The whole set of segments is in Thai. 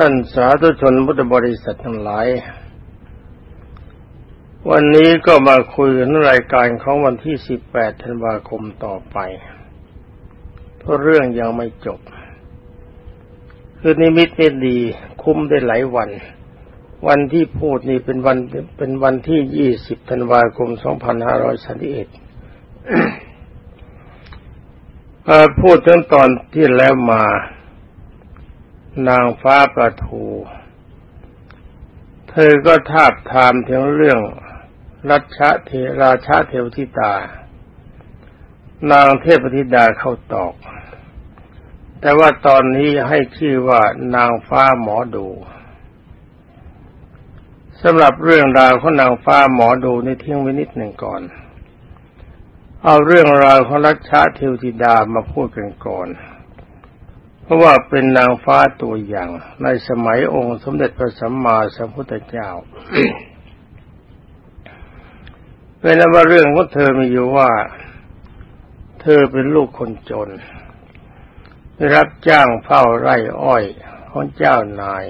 ท่านสาธุชนพุทธบริษัททั้งหลาย วันนี้ก็มาคุยกันรายการของวันที่ 18 ธันวาคมต่อไป เพราะเรื่องยังไม่จบ คือนิมิตไม่ดี คุ้มได้หลายวัน วันที่พูดนี่เป็นวันเป็นวันที่ 20 ธันวาคม 2531พูดถึงตอนที่แล้วมา นางฟ้าประทู เธอก็ทาบทามถึงเรื่องรัชเทราชาเทวทิตา นางเทพธิดาเข้าตอก แต่ว่าตอนนี้ให้ชื่อว่านางฟ้าหมอดูสำหรับเรื่องราวของนางฟ้าหมอดูในเทิ้งว้นิดหนึ่งก่อน เอาเรื่องราวของรัชเทวธิดามาพูดกันก่อน เพราะว่าเป็นนางฟ้าตัวอย่างในสมัยองค์สมเด็จพระสัมมาสัมพุทธเจ้าเป็นว่าเรื่องของเธอมีอยู่ว่า เธอเป็นลูกคนจน ได้รับจ้างเฝ้าไร่อ้อยของเจ้านาย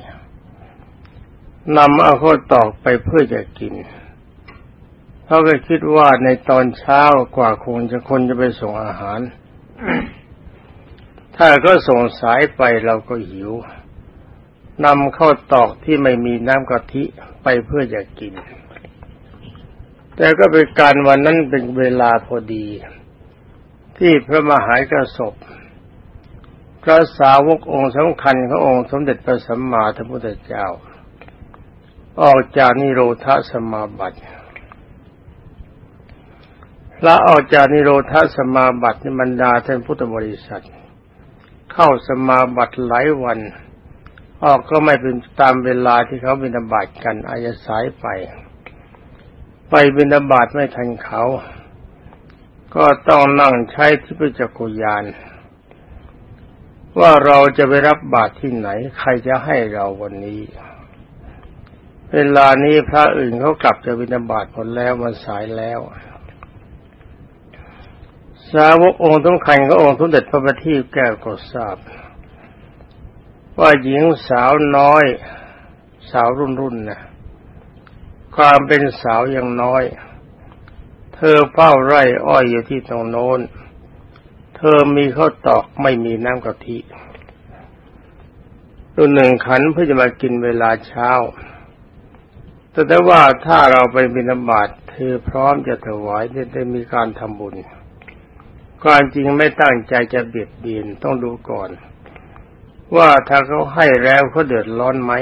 นำเอาข้าวตอกไปเพื่อจะกินเขาก็คิดว่าในตอนเช้ากว่าคงจะคนจะไปส่งอาหาร ถ้าก็ส่งสายไปเราก็หิวนำข้าวตอกที่ไม่มีน้ำกะทิไปเพื่อจะกิน แต่ก็เป็นการวันนั้นเป็นเวลาพอดี ที่พระมหากระสบพระสาวกองค์สำคัญขององค์สมเด็จพระสัมมาสัมพุทธเจ้า ออกจากนิโรธสมาบัติละออกจากนิโรธสมาบัติในบรรดาท่านพุทธบริษัท เข้าสมาบัติหลายวัน ออกก็ไม่เป็นตามเวลาที่เขาบินาบาตกันอาจสายไป ไปบินาบาตไม่ทันเขา ก็ต้องนั่งใช้ที่พิจักรยาน ว่าเราจะไปรับบาตรที่ไหน ใครจะให้เราวันนี้ เวลานี้พระอื่นเขากลับจะบินาบาตหมดแล้วมันสายแล้ว สาวกองค์สำคัญขององค์สมเด็จพระบัณฑิตแก้วก็ทราบ ว่าหญิงสาวน้อย สาวรุ่นรุ่นนะความเป็นสาวยังน้อย เธอเฝ้าไร่อ้อยอยู่ที่ตรงโน้น เธอมีข้าวตอกไม่มีน้ำกะทิตัวหนึ่งขันเพื่อจะมากินเวลาเช้า แต่ได้ว่าถ้าเราไปบิณฑบาตเธอพร้อมจะถวายจะได้มีการทำบุญ ความจริงไม่ตั้งใจจะเบียดเบียนต้องดูก่อน ว่าถ้าเขาให้แล้วเขาเดือดร้อนไหม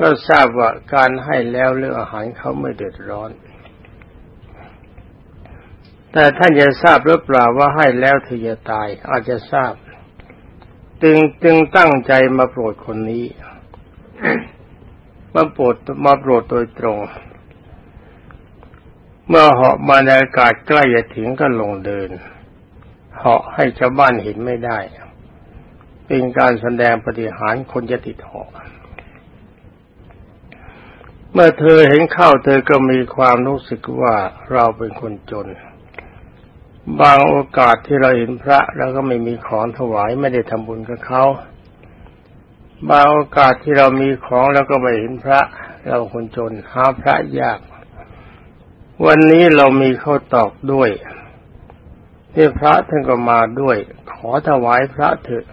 ก็ทราบว่าการให้แล้วเรื่องอาหารเขาไม่เดือดร้อน แต่ท่านจะทราบหรือเปล่าว่าให้แล้วเธอจะตาย อาจจะทราบ จึงจึงตั้งใจมาโปรดคนนี้ มาโปรดมาโปรดโดยตรง เมื่อเหาะมาในอากาศใกล้จะถึงก็ลงเดิน เหาะให้ชาวบ้านเห็นไม่ได้ เป็นการแสดงปฏิหารคนจะติดเหาะเมื่อเธอเห็นเข้าเธอก็มีความรู้สึกว่าเราเป็นคนจน บางโอกาสที่เราเห็นพระแล้วก็ไม่มีของถวายไม่ได้ทำบุญกับเขา บางโอกาสที่เรามีของแล้วก็ไม่เห็นพระ เราคนจนหาพระยาก วันนี้เรามีข้าวตอกด้วยที่พระท่านก็มาด้วย ขอถวายพระเถอะ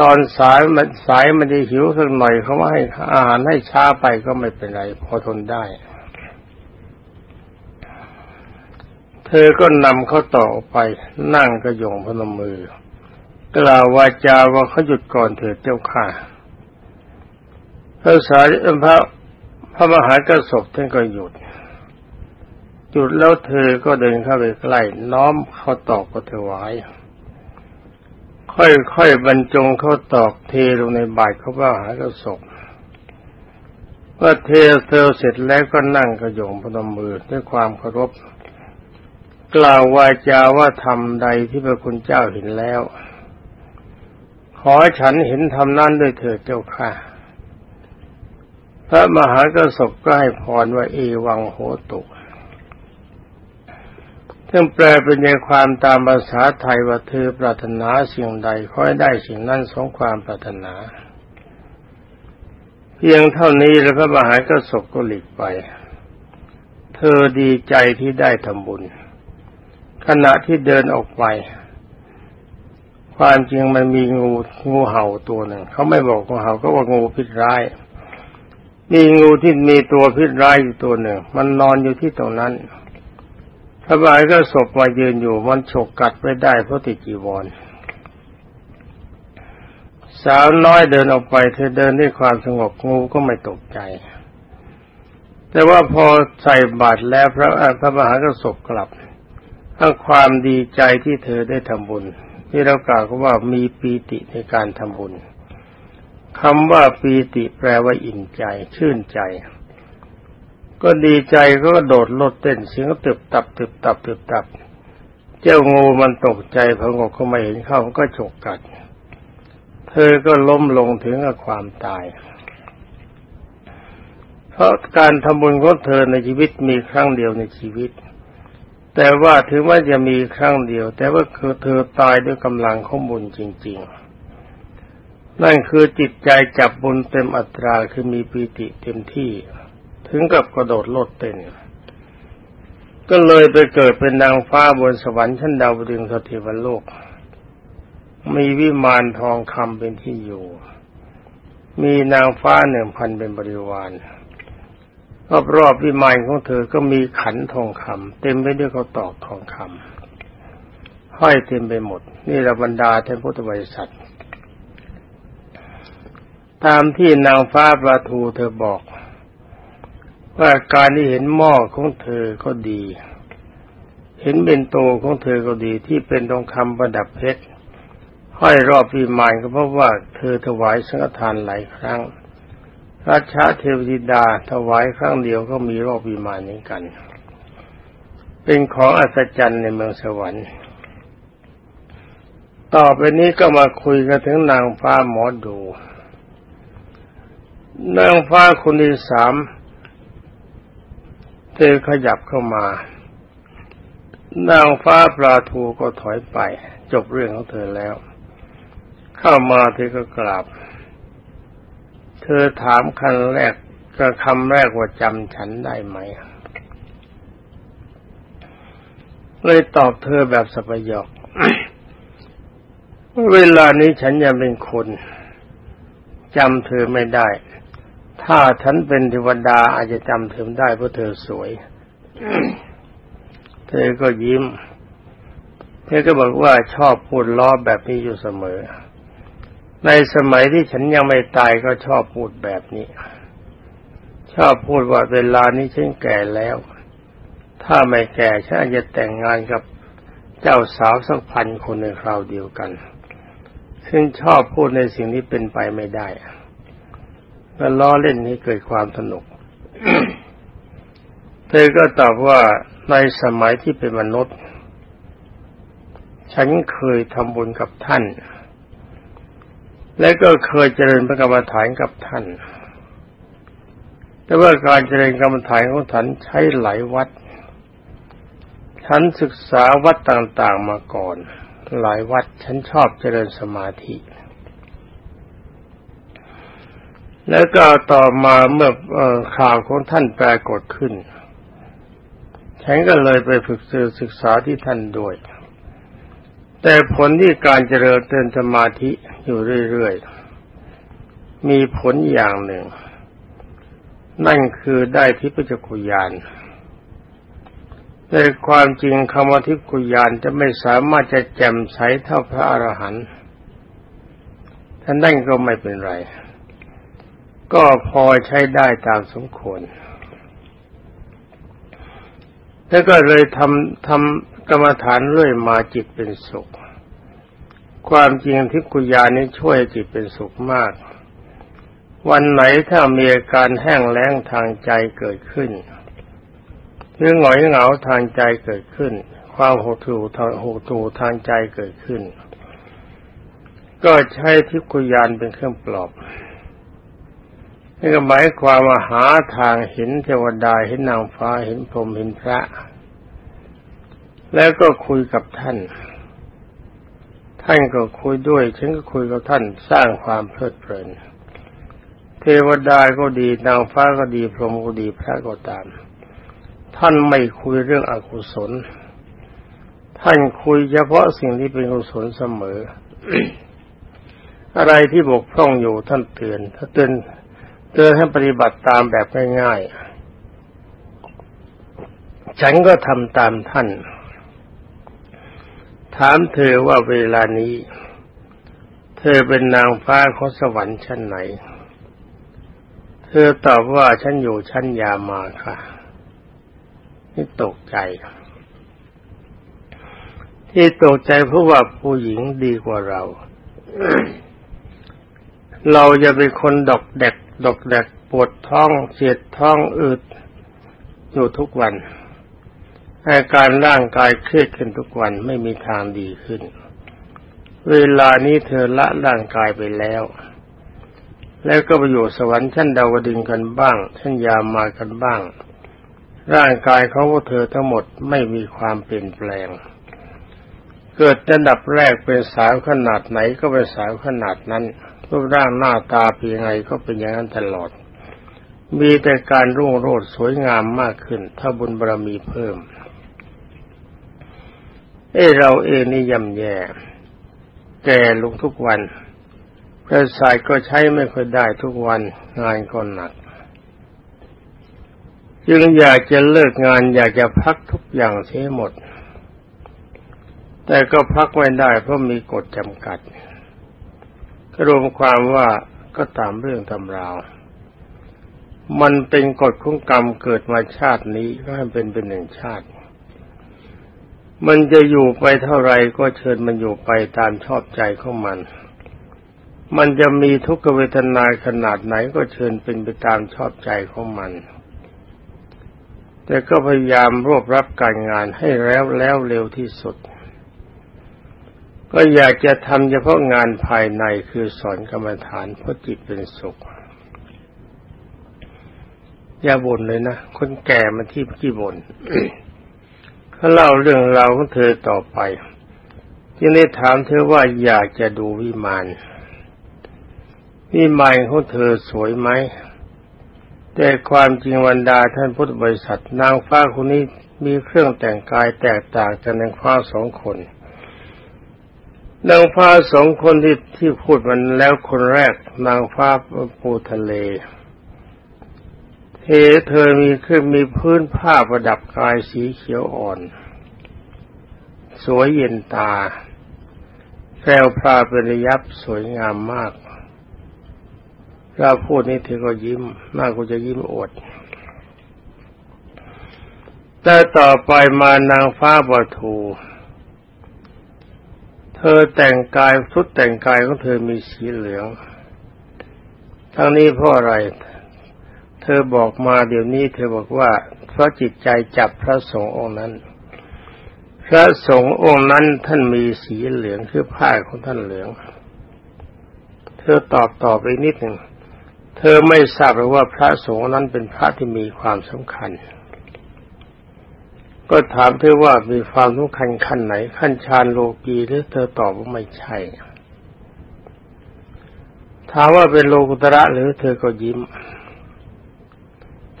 ตอนสายมันสายมันจะหิวสักหน่อยเขาว่าให้อาหารให้ช้าไปก็ไม่เป็นไร พอทนได้ เธอก็นำเขาต่อไป นั่งกระยงพนมมือ กล่าววาจาว่าเขาหยุดก่อนเถิดเจ้าค่ะพระสารีพระพระมหากระสบท่านก็หยุด จุดแล้วเธอก็เดินเข้าไปใกล้น้อมเข้าตอกก็ถวาย ค่อยๆบรรจงเข้าตอกเทลงในบาตรเขาว่าหากระสบเมื่อเทเธอเสร็จแล้วก็นั่งกระยงพนมมือด้วยความเคารพ กล่าววาจาว่าทำใดที่พระคุณเจ้าเห็นแล้ว ขอฉันเห็นทำนั้นด้วยเถิดเจ้าค่ะพระมหากระสบก็ให้พรว่าเอวังโหตุ ซึ่งแปลเป็นในความตามภาษาไทยว่าเธอปรารถนาสิ่งใดขอให้ได้สิ่งนั้นสงความปรารถนา เพียงเท่านี้แล้วพระมหากระสบก็หลีกไป เธอดีใจที่ได้ทำบุญ ขณะที่เดินออกไป ความจริงมันมีงูงูเห่าตัวหนึ่ง เขาไม่บอกงูเห่าก็ว่างูพิษร้าย มีงูที่มีตัวพิษร้ายอยู่ตัวหนึ่ง มันนอนอยู่ที่ตรงนั้น พระบายก็ศพมายืนอยู่มันฉกกัดไม่ได้เพราะติดจีวร สาวน้อยเดินออกไปเธอเดินด้วยความสงบงูก็ไม่ตกใจ แต่ว่าพอใส่บาตรแล้วพระพระมหากระสบกลับทั้งความดีใจที่เธอได้ทำบุญ ที่เรากล่าวว่ามีปีติในการทำบุญคำว่าปีติแปลว่าอิ่มใจ ชื่นใจ ก็ดีใจก็โดดโลดเต้นเสียงตึบตับตึบตับตึบตับ เจ้างูมันตกใจพองกเขาไม่เห็นเข้ามันก็ฉกกัด เธอก็ล้มลงถึงกับความตาย เพราะการทำบุญของเธอในชีวิตมีครั้งเดียวในชีวิต แต่ว่าถึงว่าจะมีครั้งเดียว แต่ว่าคือเธอตายด้วยกำลังของบุญจริง ๆนั่นคือจิตใจจับบุญเต็มอัตราคือมีปีติเต็มที่ ถึงกับกระโดดโลดเต้นก็เลยไปเกิดเป็นนางฟ้าบนสวรรค์ชั้นดาวดึงสถิวโลก มีวิมานทองคำเป็นที่อยู่ มีนางฟ้าหนึ่งพันเป็นบริวารรอบรอบวิมานของเธอก็มีขันทองคำเต็มไปด้วยเขาตอกทองคำห้อยเต็มไปหมด นี่ระบรรดาท่านพุทธบริษัทตามที่นางฟ้าประทูเธอบอก ว่าการที่เห็นหม้อของเธอก็ดี เห็นเป็นโตของเธอก็ดีที่เป็นทองคำประดับเพชรห้อยรอบวิมานก็เพราะว่าเธอถวายสังฆทานหลายครั้ง ราชาเทวดิดาถวายครั้งเดียวก็มีรอบวิมานนี้กัน เป็นของอัศจรรย์ในเมืองสวรรค์ ต่อไปนี้ก็มาคุยกันถึงนางฟ้าหมอดู นางฟ้าคนที่สาม เธอขยับเข้ามานางฟ้าปลาทูก็ถอยไป จบเรื่องของเธอแล้ว เข้ามาเธอก็กราบ เธอถามคันแรกก็คำแรกว่าจำฉันได้ไหม เลยตอบเธอแบบสปยอกเวลานี้ฉันยังเป็นคนจำเธอไม่ได้ ถ้าฉันเป็นเทวดาอาจจะจำเธอได้เพราะเธอสวย เธอก็ยิ้ม เธอก็บอกว่าชอบพูดล้อแบบนี้อยู่เสมอ ในสมัยที่ฉันยังไม่ตายก็ชอบพูดแบบนี้ ชอบพูดว่าเวลานี้ฉันแก่แล้ว ถ้าไม่แก่ฉันจะแต่งงานกับเจ้าสาวสักพันคนในคราวเดียวกัน ซึ่งชอบพูดในสิ่งที่เป็นไปไม่ได้ แล้วล้อเล่นนี้เกิดความสนุก เธอก็ตอบว่าในสมัยที่เป็นมนุษย์ ฉันเคยทำบุญกับท่าน และก็เคยเจริญพระกรรมฐานกับท่าน แต่ว่าการเจริญกรรมฐานของท่านใช้หลายวัด ฉันศึกษาวัดต่างๆมาก่อน หลายวัดฉันชอบเจริญสมาธิ แล้วก็ต่อมาเมื่อข่าวของท่านปรากฏขึ้น ฉันก็เลยไปฝึกซือศึกษาที่ท่านด้วย แต่ผลที่การเจริญเตือนสมาธิอยู่เรื่อยๆ มีผลอย่างหนึ่ง นั่นคือได้ทิพยกุยานในความจริงคำว่าทิพยกุยานจะไม่สามารถจะแจ่มใสเท่าพระอรหันต์ท่านนั่นก็ไม่เป็นไร ก็พอใช้ได้ตามสมควร แล้วก็เลยทำทำกรรมฐานเรื่อยมาจิตเป็นสุข ความจริงที่กุญานี้ช่วยจิตเป็นสุขมาก วันไหนถ้ามีอาการแห้งแล้งทางใจเกิดขึ้นหรือหงอยเหงาทางใจเกิดขึ้น ความหดหู่ทางหดหู่ทางใจเกิดขึ้น ก็ใช้ทิกุยานเป็นเครื่องปลอบ นี่ก็หมายความว่าหาทางเห็นเทวดาเห็นนางฟ้าเห็นพรหมเห็นพระ แล้วก็คุยกับท่าน ท่านก็คุยด้วย ฉันก็คุยกับท่านสร้างความเพลิดเพลิน เทวดาก็ดีนางฟ้าก็ดีพรหมก็ดีพระก็ตาม ท่านไม่คุยเรื่องอกุศล ท่านคุยเฉพาะสิ่งที่เป็นกุศลเสมอ อะไรที่บกพร่องอยู่ท่านเตือนถ้าเตือน เตือนให้ปฏิบัติตามแบบง่ายๆ ฉันก็ทำตามท่าน ถามเธอว่าเวลานี้ เธอเป็นนางฟ้าของสวรรค์ชั้นไหน เธอตอบว่าฉันอยู่ชั้นยามาค่ะ นี่ตกใจ ที่ตกใจเพราะว่าผู้หญิงดีกว่าเราเราจะเป็นคนดอกแดก ดอกแดกปวดท้องเสียดท้องอืดอยู่ทุกวันอาการร่างกายเครียดขึ้นทุกวันไม่มีทางดีขึ้น เวลานี้เธอละร่างกายไปแล้ว แล้วก็ไปอยู่สวรรค์ชั้นดาวดึงกันบ้างชั้นยามากันบ้าง ร่างกายของพวกเธอทั้งหมดไม่มีความเปลี่ยนแปลง เกิดระดับแรกเป็นสาวขนาดไหนก็เป็นสาวขนาดนั้น รูปร่างหน้าตาเป็นยังไงก็เป็นอย่างนั้นตลอด มีแต่การรุ่งโรจน์สวยงามมากขึ้น ถ้าบุญบารมีเพิ่ม เอ้เราเองนี่ย่ำแย่ แก่ลงทุกวันกระสายก็ใช้ไม่ค่อยได้ทุกวันงานก็หนัก จึงอยากจะเลิกงานอยากจะพักทุกอย่างเสียหมด แต่ก็พักไม่ได้เพราะมีกฎจำกัด รวมความว่าก็ตามเรื่องตำราว มันเป็นกฎของกรรมเกิดมาชาตินี้ก็ให้เป็นเป็นหนึ่งชาติ มันจะอยู่ไปเท่าไรก็เชิญมันอยู่ไปตามชอบใจของมัน มันจะมีทุกขเวทนาขนาดไหนก็เชิญเป็นไปตามชอบใจของมัน แต่ก็พยายามรวบรับการงานให้แล้วแล้วเร็วที่สุด ก็อยากจะทำเฉพาะงานภายในคือสอนกรรมฐานเพราะจิตเป็นสุข อย่าบ่นเลยนะ คนแก่มาที่ขี้บ่นเขาเล่าเรื่องราวของเธอต่อไปจึงได้ถามเธอว่าอยากจะดูวิมานวิมานของเธอสวยไหม แต่ความจริงวันดาท่านพุทธบริษัทนางฟ้าคนนี้มีเครื่องแต่งกายแตกต่างจากนางฟ้าสองคน นางฟ้าสองคนที่ที่พูดมันแล้วคนแรก นางฟ้าปูทะเลเธอเธอมีเครื่องมีพื้นผ้าประดับกายสีเขียวอ่อน สวยเย็นตาแพรวพราเป็นระยับสวยงามมากเราพูดนี้เธอก็ยิ้มมากก็จะยิ้มอดแต่ต่อไปมานางฟ้าบทู เธอแต่งกายชุดแต่งกายของเธอมีสีเหลือง ทั้งนี้เพราะอะไร เธอบอกมาเดี๋ยวนี้ เธอบอกว่าเพราะจิตใจจับพระสงฆ์องค์นั้น พระสงฆ์องค์นั้นท่านมีสีเหลืองคือผ้าของท่านเหลือง เธอตอบตอบไปนิดหนึ่ง เธอไม่ทราบหรือว่าพระสงฆ์นั้นเป็นพระที่มีความสำคัญ ก็ถามเธอว่ามีความสำคัญขั้นไหน ขั้นฌานโลกีหรือเธอตอบว่าไม่ใช่ ถามว่าเป็นโลกุตระหรือเธอก็ยิ้ม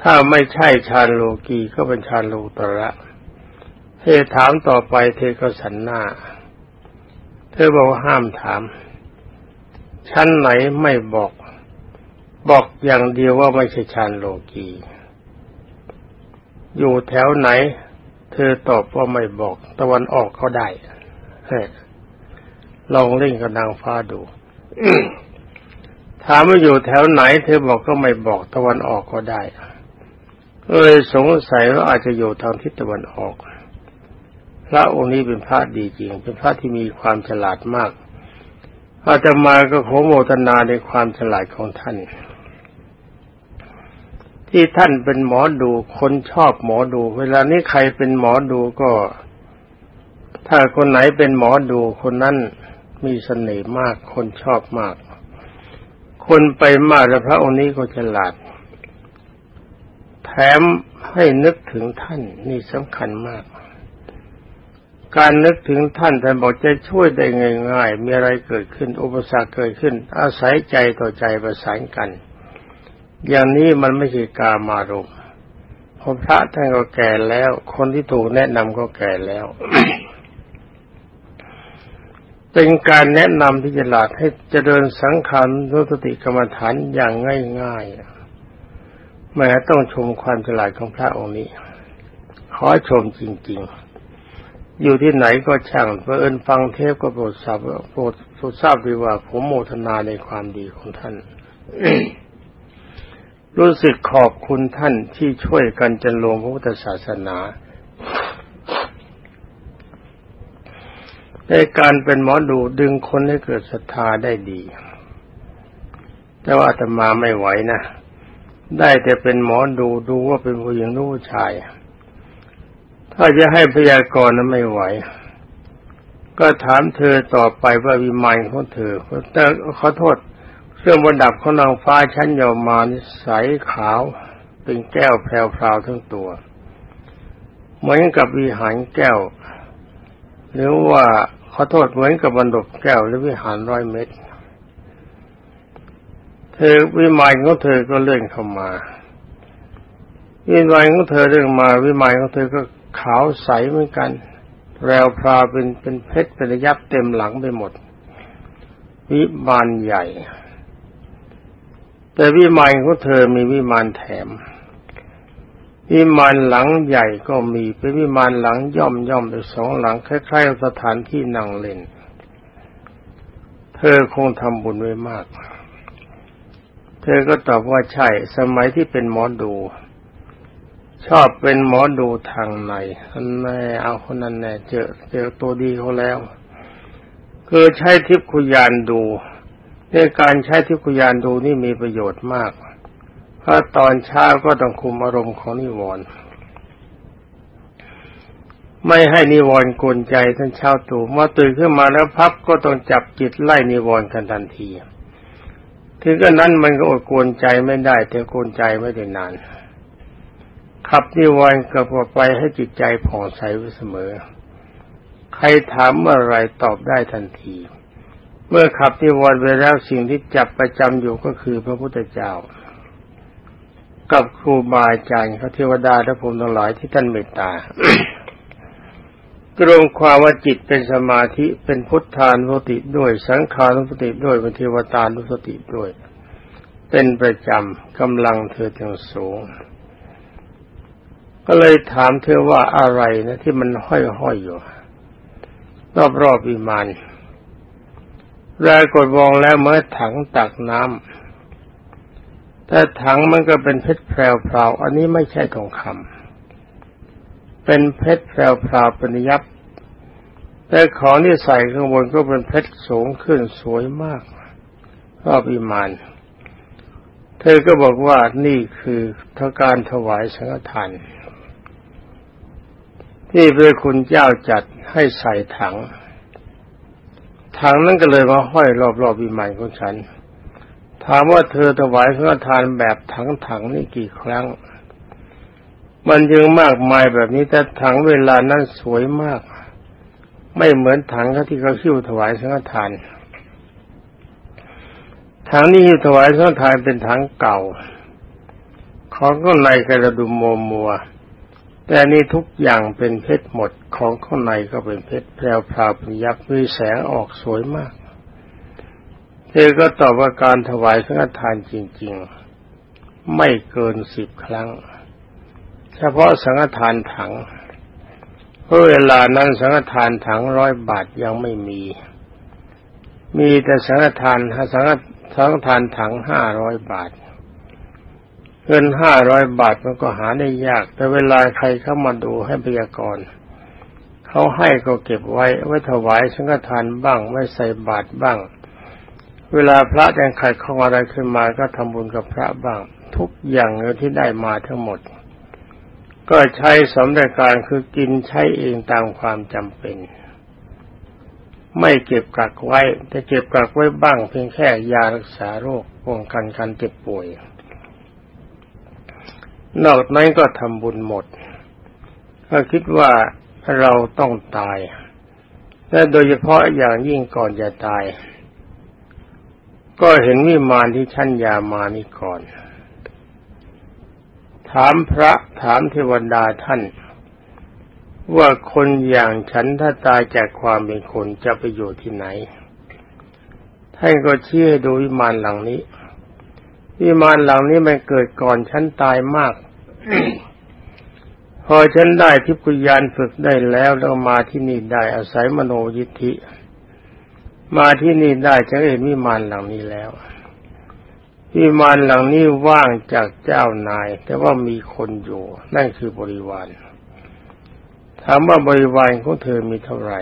ถ้าไม่ใช่ฌานโลกีก็เป็นฌานโลกุตระเธอถามต่อไปเธอก็สันหน้า เธอบอกว่าห้ามถาม ชั้นไหนไม่บอก บอกอย่างเดียวว่าไม่ใช่ฌานโลกี อยู่แถวไหน เธอตอบว่าไม่บอก ตะวันออกเขาได้ลองเล่นกับนางฟ้าดูถามว่าอยู่แถวไหน เธอบอกก็ไม่บอก ตะวันออกก็ได้เลยสงสัยว่าอาจจะอยู่ทางทิศตะวันออก พระองค์นี้เป็นพระดีจริง เป็นพระที่มีความฉลาดมากอาตมาก็ขอโมทนาในความฉลาดของท่าน ที่ท่านเป็นหมอดูคนชอบหมอดู เวลานี้ใครเป็นหมอดูก็ ถ้าคนไหนเป็นหมอดูคนนั้นมีเสน่ห์มากคนชอบมาก คนไปมากแล้วพระองค์นี้ก็ฉลาด แถมให้นึกถึงท่านนี่สำคัญมาก การนึกถึงท่านท่านบอกจะช่วยได้ง่ายๆมีอะไรเกิดขึ้น อุปสรรคเกิดขึ้น อาศัยใจต่อใจประสานกัน อย่างนี้มันไม่ใช่กามารมณ์เพราะพระท่านก็แก่แล้ว คนที่ถูกแนะนำก็แก่แล้ว เป็นการแนะนำที่จะหลาดให้เจริญสังขารนุสติกรรมฐานอย่างง่ายๆแม้ต้องชมความฉลาดของพระองค์นี้ ขอชมจริง ๆอยู่ที่ไหนก็ช่างเพื่อเอินฟังเทพก็โปรดทราบโปรดทราบดีว่าผมโมทนาในความดีของท่าน รู้สึกขอบคุณท่านที่ช่วยกันจันลงพระพุทธศาสนา ในการเป็นหมอดูดึงคนให้เกิดศรัทธาได้ดี แต่ว่าธรรมาไม่ไหวนะ ได้แต่เป็นหมอดูดูว่าเป็นผู้หญิงรู้ชาย ถ้าจะให้พยากรณ์นั้นไม่ไหว ก็ถามเธอต่อไปว่าวิมานของเธอแต่ขอโทษ เครื่องประดับของนางฟ้าชั้นยอมานิใสขาวเป็นแก้วแพรวๆทั้งตัวเหมือนกับวิหารแก้ว หรือว่าขอโทษเหมือนกับบรรดบแก้วหรือวิหารร้อยเม็ดเธอวิมานของเธอก็เลื่อนเข้ามาวิมานของเธอเรื่องมาวิมานของเธอก็ขาวใสเหมือนกันแพรวพราเป็นเป็นเพชรเป็นยับเต็มหลังไปหมด วิมานใหญ่ แต่วิมานของเธอมีวิมานแถม วิมานหลังใหญ่ก็มีเป็นวิมานหลังย่อมย่อมไปสองหลังคล้ายๆสถานที่นั่งเล่น เธอคงทำบุญไว้มาก เธอก็ตอบว่าใช่ สมัยที่เป็นหมอดู ชอบเป็นหมอดูทางในอันแน่เอาคนนั้นแน่เจอเจอตัวดีเขาแล้วคือใช้ทิพย์คุยานดู ในการใช้ทิพยานดูนี่มีประโยชน์มาก เพราะตอนเช้าก็ต้องคุมอารมณ์ของนิวรณ์ไม่ให้นิวรณ์กวนใจท่านเช้าตู่เมื่อตื่นขึ้นมาแล้วพับก็ต้องจับจิตไล่นิวรณ์กันทันทีถึงกระนั้นมันก็อดกวนใจไม่ได้ แต่กวนใจไม่ได้นานขับนิวรณ์กลับไปให้จิตใจผ่องใสไว้เสมอ ใครถามเมื่อไรตอบได้ทันที เมื่อขับนิวรณ์ไปแล้วสิ่งที่จับประจำอยู่ก็คือพระพุทธเจ้า กับครูบาอาจารย์พระเทวดาและภูมิทั้งหลายที่ท่านเมตตากรวมความว่าจิตเป็นสมาธิเป็นพุทธานุสติด้วย สังขานุสติด้วยเป็นเทวตานุสติด้วย เป็นประจำกำลังเธอถึงสูง ก็เลยถามเธอว่าอะไรนะที่มันห้อยๆอยู่ รอบๆวิมาน รายกดมองแล้วเมื่อถังตักน้ำแต่ถังมันก็เป็นเพชรแพรวๆอันนี้ไม่ใช่ทองคำเป็นเพชรแพรวๆป็นยับแต่ของที่ใส่ข้างบนก็เป็นเพชรสูงขึ้นสวยมากรอบอิมาน เธอก็บอกว่านี่คือทการถวายสังฆทานที่พระคุณเจ้าจัดให้ใส่ถัง ถังนั้นก็เลยมาห้อยรอบๆวิมานของฉัน ถามว่าเธอถวายพระทานแบบถังๆนี่กี่ครั้ง มันยังมากมายแบบนี้แต่ถังเวลานั้นสวยมาก ไม่เหมือนถังที่เขาคิ้วถวายสังฆทานถังนี้ที่ถวายสังฆทานเป็นถังเก่า ของก็ในกระดุมโมมัว แต่นี่ทุกอย่างเป็นเพชรหมดของข้างในก็เป็นเพชรแพรวพราวเป็นยักษ์มีแสงออกสวยมากเธอก็ตอบว่าการถวายสังฆทานจริง ๆ ไม่เกินสิบครั้ง เฉพาะสังฆทานถังเพราะเวลานั้นสังฆทานถังร้อยบาทยังไม่มี มีแต่สังฆทานสังฆสังฆทานถังห้าร้อยบาท เงินห้าร้อยบาทมันก็หาได้ยาก แต่เวลาใครเข้ามาดูให้พยากรณ์เขาให้ก็เก็บไว้ ไว้ถวายสังฆทานบ้างไม่ใส่บาตรบ้าง เวลาพระแดงไข่ของอะไรขึ้นมาก็ทำบุญกับพระบ้าง ทุกอย่างเงินที่ได้มาทั้งหมด ก็ใช้สมเด็จการคือกินใช้เองตามความจำเป็น ไม่เก็บกักไว้ แต่เก็บกักไว้บ้าง เพียงแค่ยารักษาโรคป้องกันการเจ็บป่วย นอกนั้นก็ทำบุญหมด ก็คิดว่าเราต้องตาย และโดยเฉพาะอย่างยิ่งก่อนจะตาย ก็เห็นวิมานที่ชั้นยามานี่ก่อน ถามพระถามเทวดาท่าน ว่าคนอย่างฉันถ้าตายจากความเป็นคนจะไปอยู่ที่ไหน ท่านก็ชี้ให้ดูวิมานหลังนี้ วิมานหลังนี้มันเกิดก่อนฉันตายมาก พอฉันได้ทิพยานฝึกได้แล้วแล้วมาที่นี่ได้อาศัยมโนยิทธิ มาที่นี่ได้จะเห็นวิมานหลังนี้แล้ว วิมานหลังนี้ว่างจากเจ้านาย แต่ว่ามีคนอยู่ นั่นคือบริวารถามว่าบริวารของเธอมีเท่าไหร่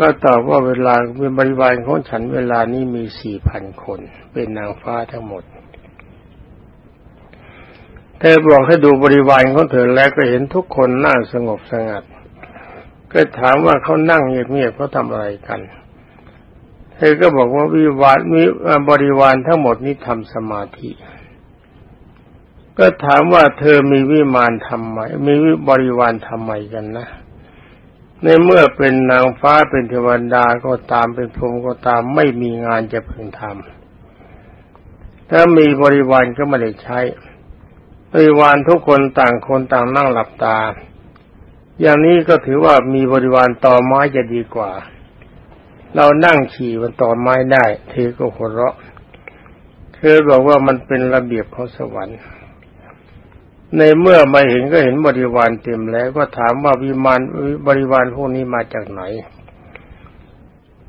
ก็ตอบว่าเวลาเป็นบริวารของฉันเวลานี้มีสี่พันคน เป็นนางฟ้าทั้งหมด เธอบอกให้ดูบริวารของเธอแล้วก็เห็นทุกคนนั่งสงบสงัด ก็ถามว่าเขานั่งเงียบๆเขาทำอะไรกัน เธอก็บอกว่าวิวารมีบริวารทั้งหมดนี้ทำสมาธิ ก็ถามว่าเธอมีวิมานทำไมมีวิบริวารทำไมกันนะ ในเมื่อเป็นนางฟ้าเป็นเทวดาก็ตามเป็นพรหมก็ตามไม่มีงานจะพึงทำถ้ามีบริวารก็ไม่ได้ใช้ บริวารทุกคนต่างคนต่างนั่งหลับตา อย่างนี้ก็ถือว่ามีบริวารต่อไม้จะดีกว่า เรานั่งขี่บนต่อไม้ได้เธอก็หัวเราะเธอบอกว่ามันเป็นระเบียบของสวรรค์ ในเมื่อมาเห็นก็เห็นบริวารเต็มแล้วก็ถามว่าวิมานบริวารพวกนี้มาจากไหน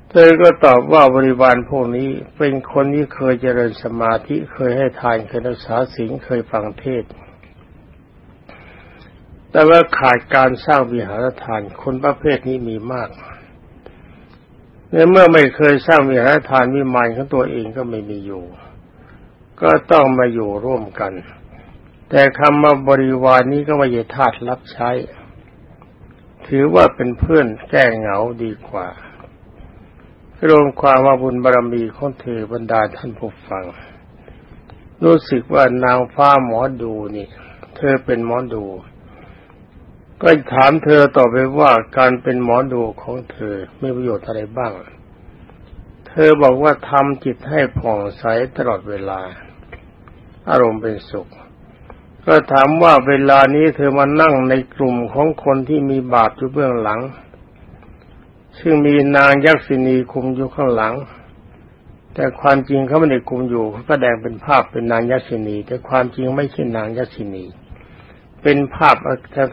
เธอก็ตอบว่าบริวารพวกนี้เป็นคนที่เคยเจริญสมาธิเคยให้ทานเคยรักษาศีลเคยฟังเทศ แต่ว่าขาดการสร้างวิหารทานคนประเภทนี้มีมาก ในเมื่อไม่เคยสร้างวิหารทานวิมานของตัวเองก็ไม่มีอยู่ ก็ต้องมาอยู่ร่วมกัน แต่คำว่าบริวารนี้ก็ไม่ใช่ทาสรับใช้ ถือว่าเป็นเพื่อนแก้เหงาดีกว่ารวมความว่าบุญบารรมีของเธอบรรดาท่านผู้ฟัง รู้สึกว่านางฟ้าหมอดูนี่ เธอเป็นหมอดู ก็ถามเธอต่อไปว่าการเป็นหมอดูของเธอไมีประโยชน์อะไรบ้าง เธอบอกว่าทำจิตให้ผ่องใสตลอดเวลา อารมณ์เป็นสุข ก็ถามว่าเวลานี้เธอมานั่งในกลุ่มของคนที่มีบาปอยู่เบื้องหลัง ซึ่งมีนางยักษินีคุมอยู่ข้างหลัง แต่ความจริงเขาไม่ได้คุมอยู่เขาแสดงเป็นภาพเป็นนางยักษินี แต่ความจริงไม่ใช่นางยักษินี เป็นภาพ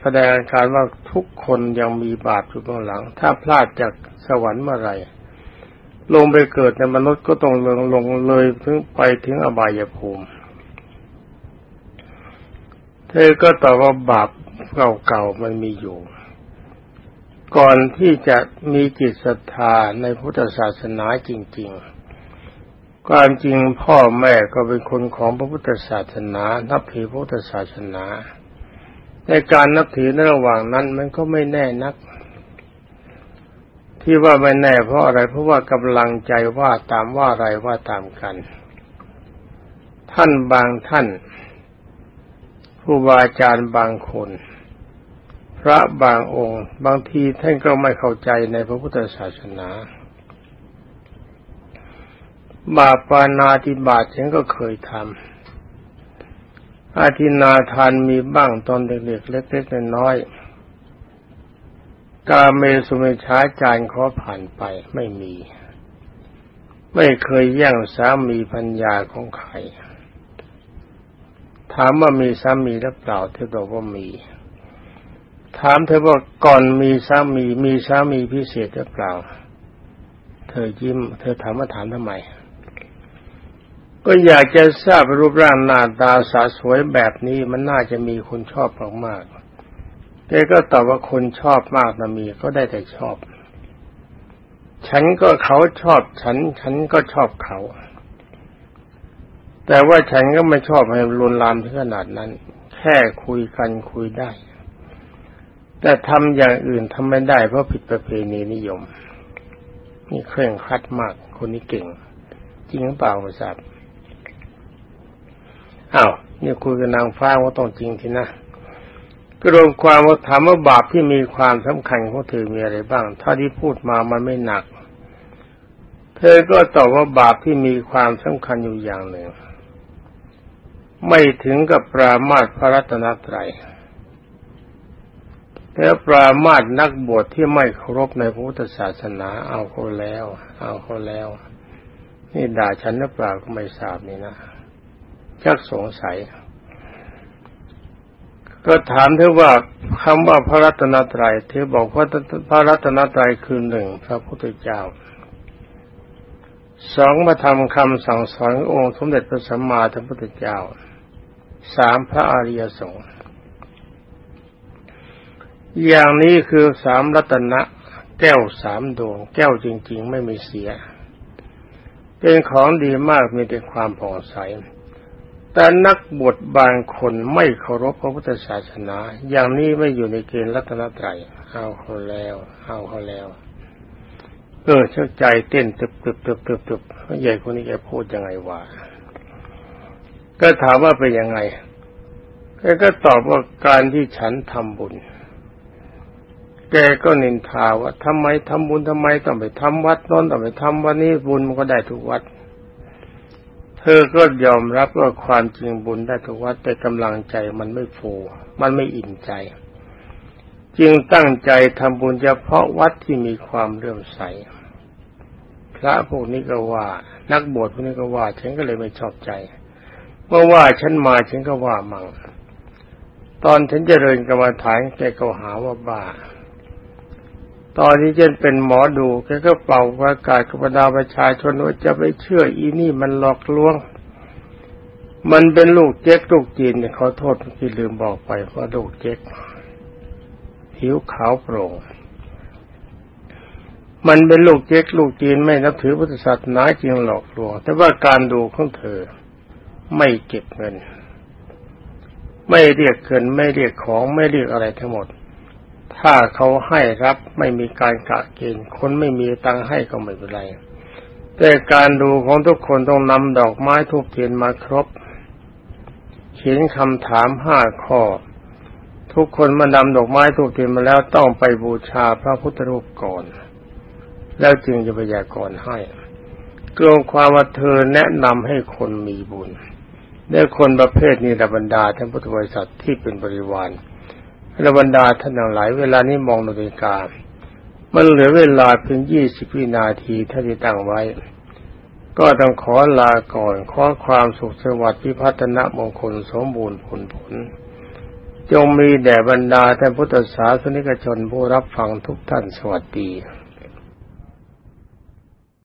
แสดงอาการว่าทุกคนยังมีบาปอยู่เบื้องหลัง ถ้าพลาดจากสวรรค์เมื่อไรลงไปเกิดในมนุษย์ก็ต้องลงลงเลยถึงไปถึงอบายภูมิ เธอก็ตอบว่าบาปเก่าๆมันมีอยู่ ก่อนที่จะมีจิตศรัทธาในพุทธศาสนาจริง ๆ ความจริงพ่อแม่ก็เป็นคนของพระพุทธศาสนา นับถือพุทธศาสนา ในการนับถือในระหว่างนั้นมันก็ไม่แน่นัก ที่ว่าไม่แน่เพราะอะไรเพราะว่ากำลังใจว่าตามว่าอะไรว่าตามกัน ท่านบางท่าน ผู้บาอาจารย์บางคน พระบางองค์ บางทีท่านก็ไม่เข้าใจในพระพุทธศาสนาบาปานาติบาตฉันก็เคยทำอาทินาทานมีบ้างตอนเด็กๆเล็กๆน้อยๆกาเมสุเมชาจารขอผ่านไปไม่มี ไม่เคยแย่งสามีพัญญาของใคร ถามว่ามีสามีหรือเปล่าเธอบอกว่ามี ถามเธอว่าก่อนมีสามีมีสามีพิเศษหรือเปล่า เธอยิ้ม เธอถามว่าถามทำไม ก็อยากจะทราบรูปร่างหน้าตาสาสวยแบบนี้มันน่าจะมีคนชอบมากๆแกก็ตอบว่าคนชอบมากนะมีก็ได้แต่ชอบ ฉันก็เขาชอบฉัน ฉันก็ชอบเขา แต่ว่าฉันก็ไม่ชอบให้รุนลามถึงขนาดนั้น แค่คุยกันคุยได้ แต่ทำอย่างอื่นทำไม่ได้เพราะผิดประเพณีนิยม นี่เคร่งครัดมาก คนนี้เก่ง จริงหรือเปล่าไม่ทราบอ้าวนี่คุยกับนางฟ้าว่าต้องจริงทีนะก็รวมความว่าถามว่าบาปที่มีความสำคัญของเธอมีอะไรบ้าง ถ้าที่พูดมามันไม่หนัก เธอก็ตอบว่าบาปที่มีความสำคัญอยู่อย่างหนึ่ง ไม่ถึงกับปรามาสพระรัตนตรัยแต่ปรามาสนักบวชที่ไม่เคารพในพุทธศาสนา เอาเขาแล้ว เอาเขาแล้ว นี่ด่าฉันหรือเปล่าก็ไม่ทราบนี่นะชักสงสัย ก็ถามเธอว่าคำว่าพระรัตนตรัยเธอบอกว่าพระรัตนตรัยคือหนึ่งพระพุทธเจ้าสองมาทำคำสั่งสอนองค์สมเด็จพระสัมมาสัมพุทธเจ้า สามพระอริยสงฆ์อย่างนี้คือสามรัตนะ แก้วสามดวง แก้วจริง ๆ ไม่มีเสีย เป็นของดีมากมีแต่ความผ่องใส แต่นักบวชบางคนไม่เคารพพระพุทธศาสนา อย่างนี้ไม่อยู่ในเกณฑ์รัตนตรัยเอาเขาแล้ว เอาเขาแล้วเออเชื่อใจเต้นตึบตึบตึบตึบตึบใหญ่คนนี้แกพูดยังไงวะ ก็ถามว่าเป็นยังไงแกก็ตอบว่าการที่ฉันทำบุญ แกก็นินทาว่าทำไมทำบุญทำไมต้องไปทำวัดน้นต้องไปทำวันนี้บุญมันก็ได้ทุกวัด เธอก็ยอมรับว่าความจริงบุญได้ทุกวัด แต่กำลังใจมันไม่ฟูมันไม่อิ่มใจ จึงตั้งใจทำบุญเฉพาะวัดที่มีความเลื่อมใส พระพวกนี้ก็ว่า นักบวชพวกนี้ก็ว่า ฉันก็เลยไม่ชอบใจ เมื่อว่าฉันมาฉันก็ว่ามั่งตอนฉันเจริญกรรมฐานแกก็หาว่าบ้า ตอนที่ฉันเป็นหมอดูแกก็เป่าประกาศกับรรดาประชาชนว่าจะไปเชื่ออีนี่มันหลอกลวง มันเป็นลูกเจ๊กลูกจีนเนี่ยขอโทษที่ลืมบอกไปว่าลูกเจ๊กผิวขาวโปร่ง มันเป็นลูกเจ๊กลูกจีนไม่นับถือพุทธศาสนาจริงหลอกลวง แต่ว่าการดูของเธอ ไม่เก็บเงิน ไม่เรียกเงินไม่เรียกของไม่เรียกอะไรทั้งหมด ถ้าเขาให้รับไม่มีการกะเกณฑ์คนไม่มีตังให้ก็ไม่เป็นไร แต่การดูของทุกคนต้องนำดอกไม้ทุกเทียนมาครบ เขียนคำถามห้าข้อ ทุกคนมานำดอกไม้ทุกเทียนมาแล้วต้องไปบูชาพระพุทธรูปก่อน แล้วจึงจะพยากรณ์ให้กลงความว่าเธอแนะนำให้คนมีบุญ ได้คนประเภทนี้ระบรรดาท่านพุทธบริษัทที่เป็นบริวารระบรรดาท่านทั้งหลายเวลานี้มองนาฬิกา มันเหลือเวลาเพียงยี่สิบวินาทีท่านที่ตั้งไว้ ก็ต้องขอลาก่อน ขอความสุขสวัสดิ์พิพัฒนมงคลสมบูรณ์ผลผล จงมีแด่บรรดาท่านพุทธศาสนิกชนผู้รับฟังทุกท่านสวัสดี